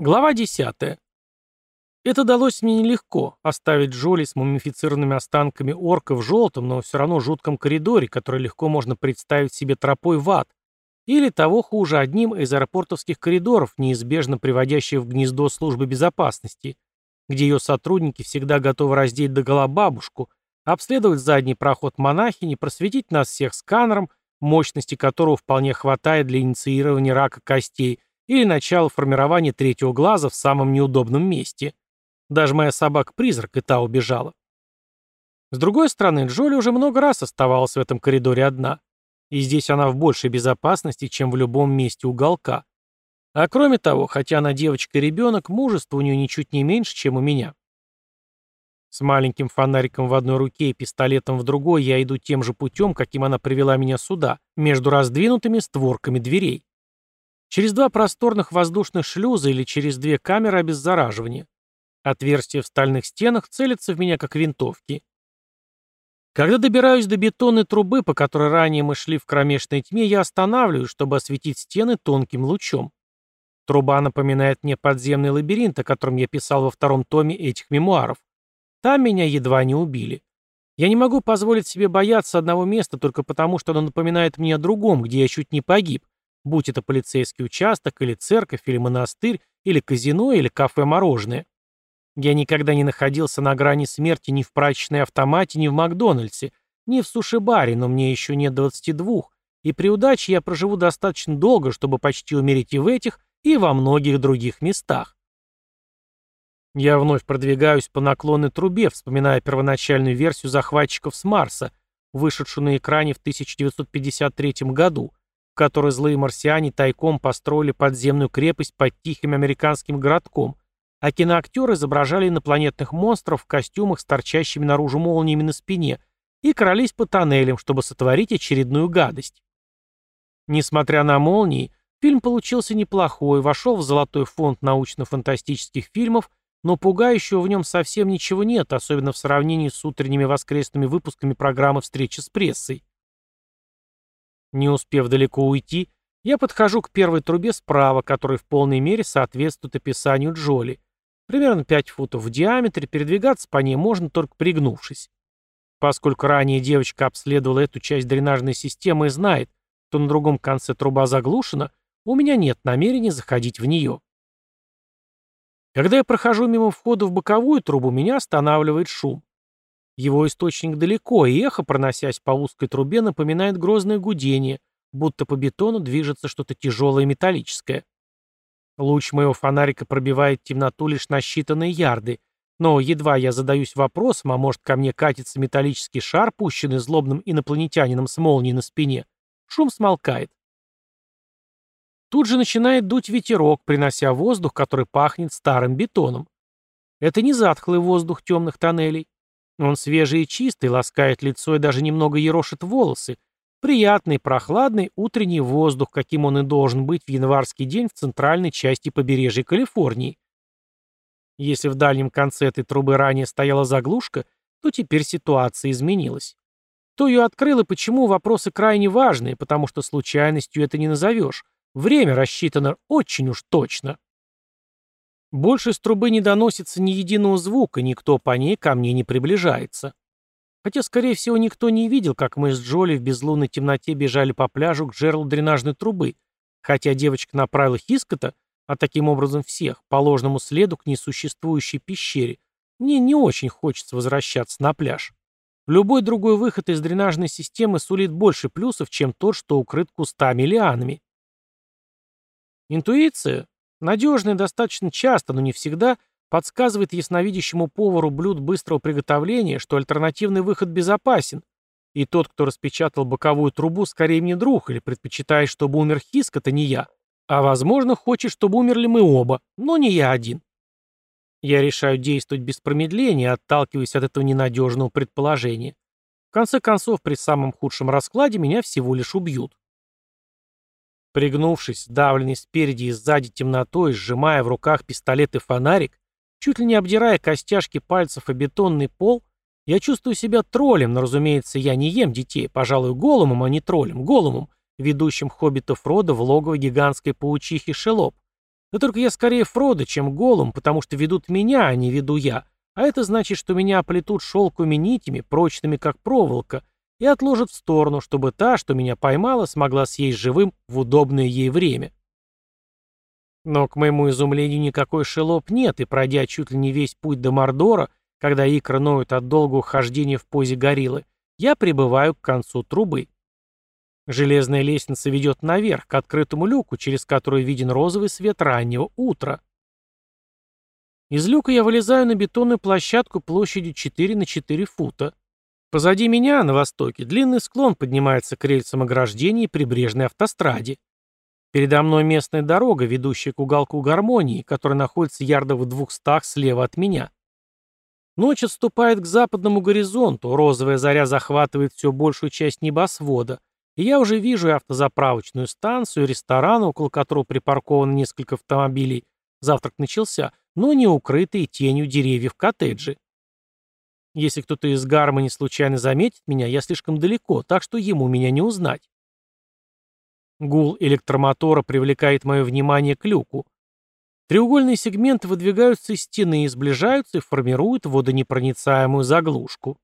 Глава 10. Это далось мне нелегко, оставить Джоли с мумифицированными останками орка в желтом, но все равно жутком коридоре, который легко можно представить себе тропой в ад, или того хуже, одним из аэропортовских коридоров, неизбежно приводящих в гнездо службы безопасности, где ее сотрудники всегда готовы раздеть догола бабушку, обследовать задний проход монахини, просветить нас всех сканером, мощности которого вполне хватает для инициирования рака костей, или начало формирования третьего глаза в самом неудобном месте. Даже моя собака-призрак и та убежала. С другой стороны, Джоли уже много раз оставалась в этом коридоре одна. И здесь она в большей безопасности, чем в любом месте уголка. А кроме того, хотя она девочка и ребенок, мужество у нее ничуть не меньше, чем у меня. С маленьким фонариком в одной руке и пистолетом в другой я иду тем же путем, каким она привела меня сюда, между раздвинутыми створками дверей. Через два просторных воздушных шлюза или через две камеры обеззараживания. Отверстия в стальных стенах целятся в меня как винтовки. Когда добираюсь до бетонной трубы, по которой ранее мы шли в кромешной тьме, я останавливаюсь, чтобы осветить стены тонким лучом. Труба напоминает мне подземный лабиринт, о котором я писал во втором томе этих мемуаров. Там меня едва не убили. Я не могу позволить себе бояться одного места только потому, что оно напоминает мне о другом, где я чуть не погиб, будь это полицейский участок, или церковь, или монастырь, или казино, или кафе-мороженое. Я никогда не находился на грани смерти ни в прачечной автомате, ни в Макдональдсе, ни в суши-баре, но мне еще нет 22, и при удаче я проживу достаточно долго, чтобы почти умереть и в этих, и во многих других местах. Я вновь продвигаюсь по наклонной трубе, вспоминая первоначальную версию захватчиков с Марса, вышедшую на экране в 1953 году, в которой злые марсиане тайком построили подземную крепость под тихим американским городком, а киноактеры изображали инопланетных монстров в костюмах с торчащими наружу молниями на спине и крались по тоннелям, чтобы сотворить очередную гадость. Несмотря на молнии, фильм получился неплохой, вошел в золотой фонд научно-фантастических фильмов, но пугающего в нем совсем ничего нет, особенно в сравнении с утренними воскресными выпусками программы «Встреча с прессой». Не успев далеко уйти, я подхожу к первой трубе справа, которая в полной мере соответствует описанию Джоли. Примерно 5 футов в диаметре, передвигаться по ней можно только пригнувшись. Поскольку ранее девочка обследовала эту часть дренажной системы и знает, что на другом конце труба заглушена, у меня нет намерения заходить в нее. Когда я прохожу мимо входа в боковую трубу, меня останавливает шум. Его источник далеко, и эхо, проносясь по узкой трубе, напоминает грозное гудение, будто по бетону движется что-то тяжелое и металлическое. Луч моего фонарика пробивает темноту лишь на считанные ярды, но едва я задаюсь вопросом, а может ко мне катится металлический шар, пущенный злобным инопланетянином с молнией на спине, шум смолкает. Тут же начинает дуть ветерок, принося воздух, который пахнет старым бетоном. Это не затхлый воздух темных тоннелей. Он свежий и чистый, ласкает лицо и даже немного ерошит волосы. Приятный, прохладный утренний воздух, каким он и должен быть в январский день в центральной части побережья Калифорнии. Если в дальнем конце этой трубы ранее стояла заглушка, то теперь ситуация изменилась. Кто ее открыл и почему, вопросы крайне важные, потому что случайностью это не назовешь. Время рассчитано очень уж точно. Больше с трубы не доносится ни единого звука, никто по ней ко мне не приближается. Хотя, скорее всего, никто не видел, как мы с Джоли в безлунной темноте бежали по пляжу к жерлу дренажной трубы, хотя девочка направила Хискота, а таким образом всех, по ложному следу к несуществующей пещере. Мне не очень хочется возвращаться на пляж. Любой другой выход из дренажной системы сулит больше плюсов, чем тот, что укрыт кустами лианами. Интуиция, Надежный достаточно часто, но не всегда, подсказывает ясновидящему повару блюд быстрого приготовления, что альтернативный выход безопасен, и тот, кто распечатал боковую трубу, скорее мне друг, или предпочитает, чтобы умер Хиск, это не я. А возможно, хочет, чтобы умерли мы оба, но не я один. Я решаю действовать без промедления, отталкиваясь от этого ненадежного предположения. В конце концов, при самом худшем раскладе меня всего лишь убьют. Пригнувшись, давленный спереди и сзади темнотой, сжимая в руках пистолет и фонарик, чуть ли не обдирая костяшки пальцев о бетонный пол, я чувствую себя троллем, но, разумеется, я не ем детей, пожалуй, голумом, а не троллем, голумом, ведущим хоббитов рода в логово гигантской паучихи Шелоп. Но только я скорее Фродо, чем Голум, потому что ведут меня, а не веду я. А это значит, что меня оплетут шелковыми нитями, прочными как проволока, и отложат в сторону, чтобы та, что меня поймала, смогла съесть живым в удобное ей время. Но, к моему изумлению, никакой шелоп нет, и, пройдя чуть ли не весь путь до Мордора, когда икры ноют от долгого хождения в позе гориллы, я прибываю к концу трубы. Железная лестница ведет наверх, к открытому люку, через который виден розовый свет раннего утра. Из люка я вылезаю на бетонную площадку площадью 4 на 4 фута. Позади меня, на востоке, длинный склон поднимается к рельсам ограждения и прибрежной автостраде. Передо мной местная дорога, ведущая к уголку гармонии, которая находится ярдов в двухстах слева от меня. Ночь отступает к западному горизонту, розовая заря захватывает все большую часть небосвода, и я уже вижу автозаправочную станцию, и ресторан, около которого припарковано несколько автомобилей. Завтрак начался, но не укрытые тенью деревьев коттеджи. Если кто-то из Гармони случайно заметит меня, я слишком далеко, так что ему меня не узнать. Гул электромотора привлекает мое внимание к люку. Треугольные сегменты выдвигаются из стены, сближаются и формируют водонепроницаемую заглушку.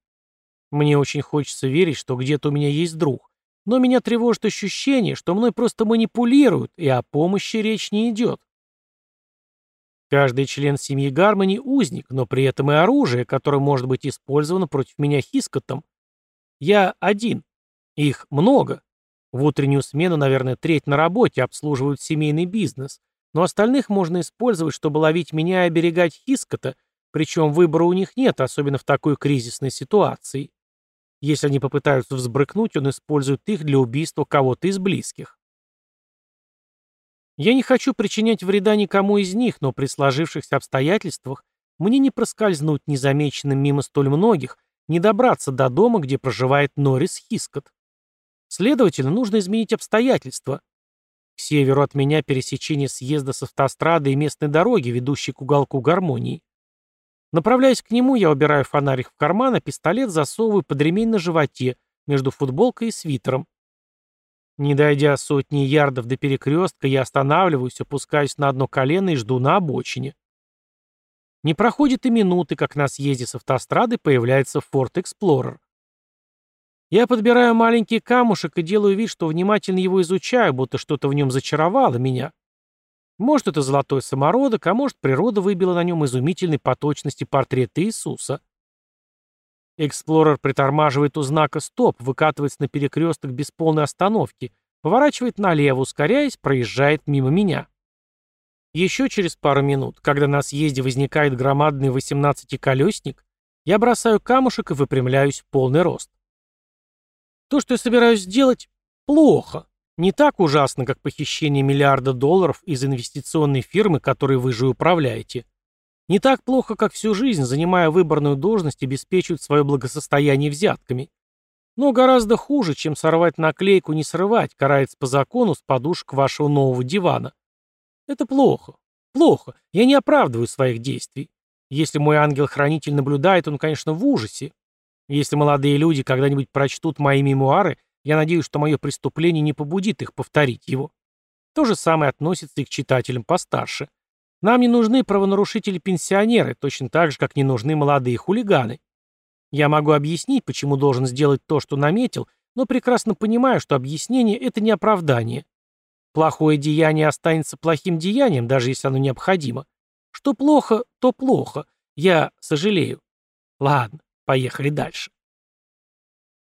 Мне очень хочется верить, что где-то у меня есть друг, но меня тревожит ощущение, что мной просто манипулируют, и о помощи речь не идет. Каждый член семьи Гармони – узник, но при этом и оружие, которое может быть использовано против меня Хискотом. Я один. Их много. В утреннюю смену, наверное, треть на работе обслуживают семейный бизнес, но остальных можно использовать, чтобы ловить меня и оберегать Хискота, причем выбора у них нет, особенно в такой кризисной ситуации. Если они попытаются взбрыкнуть, он использует их для убийства кого-то из близких. Я не хочу причинять вреда никому из них, но при сложившихся обстоятельствах мне не проскользнуть незамеченным мимо столь многих, не добраться до дома, где проживает Норрис Хискот. Следовательно, нужно изменить обстоятельства, к северу от меня пересечение съезда с автострады и местной дороги, ведущей к уголку гармонии. Направляясь к нему, я убираю фонарик в карман, а пистолет засовываю под ремень на животе, между футболкой и свитером. Не дойдя сотни ярдов до перекрестка, я останавливаюсь, опускаюсь на одно колено и жду на обочине. Не проходит и минуты, как на съезде с автострады появляется Ford Explorer. Я подбираю маленький камушек и делаю вид, что внимательно его изучаю, будто что-то в нем зачаровало меня. Может, это золотой самородок, а может, природа выбила на нем изумительный по точности портрет Иисуса. Эксплорер притормаживает у знака «Стоп», выкатывается на перекресток без полной остановки, поворачивает налево, ускоряясь, проезжает мимо меня. Еще через пару минут, когда на съезде возникает громадный 18-колесник, я бросаю камушек и выпрямляюсь в полный рост. То, что я собираюсь сделать, плохо. Не так ужасно, как похищение миллиарда долларов из инвестиционной фирмы, которой вы же управляете. Не так плохо, как всю жизнь, занимая выборную должность, обеспечивать свое благосостояние взятками. Но гораздо хуже, чем сорвать наклейку «не срывать», карается по закону с подушек вашего нового дивана. Это плохо. Плохо. Я не оправдываю своих действий. Если мой ангел-хранитель наблюдает, он, конечно, в ужасе. Если молодые люди когда-нибудь прочтут мои мемуары, я надеюсь, что мое преступление не побудит их повторить его. То же самое относится и к читателям постарше. Нам не нужны правонарушители-пенсионеры, точно так же, как не нужны молодые хулиганы. Я могу объяснить, почему должен сделать то, что наметил, но прекрасно понимаю, что объяснение – это не оправдание. Плохое деяние останется плохим деянием, даже если оно необходимо. Что плохо, то плохо. Я сожалею. Ладно, Поехали дальше.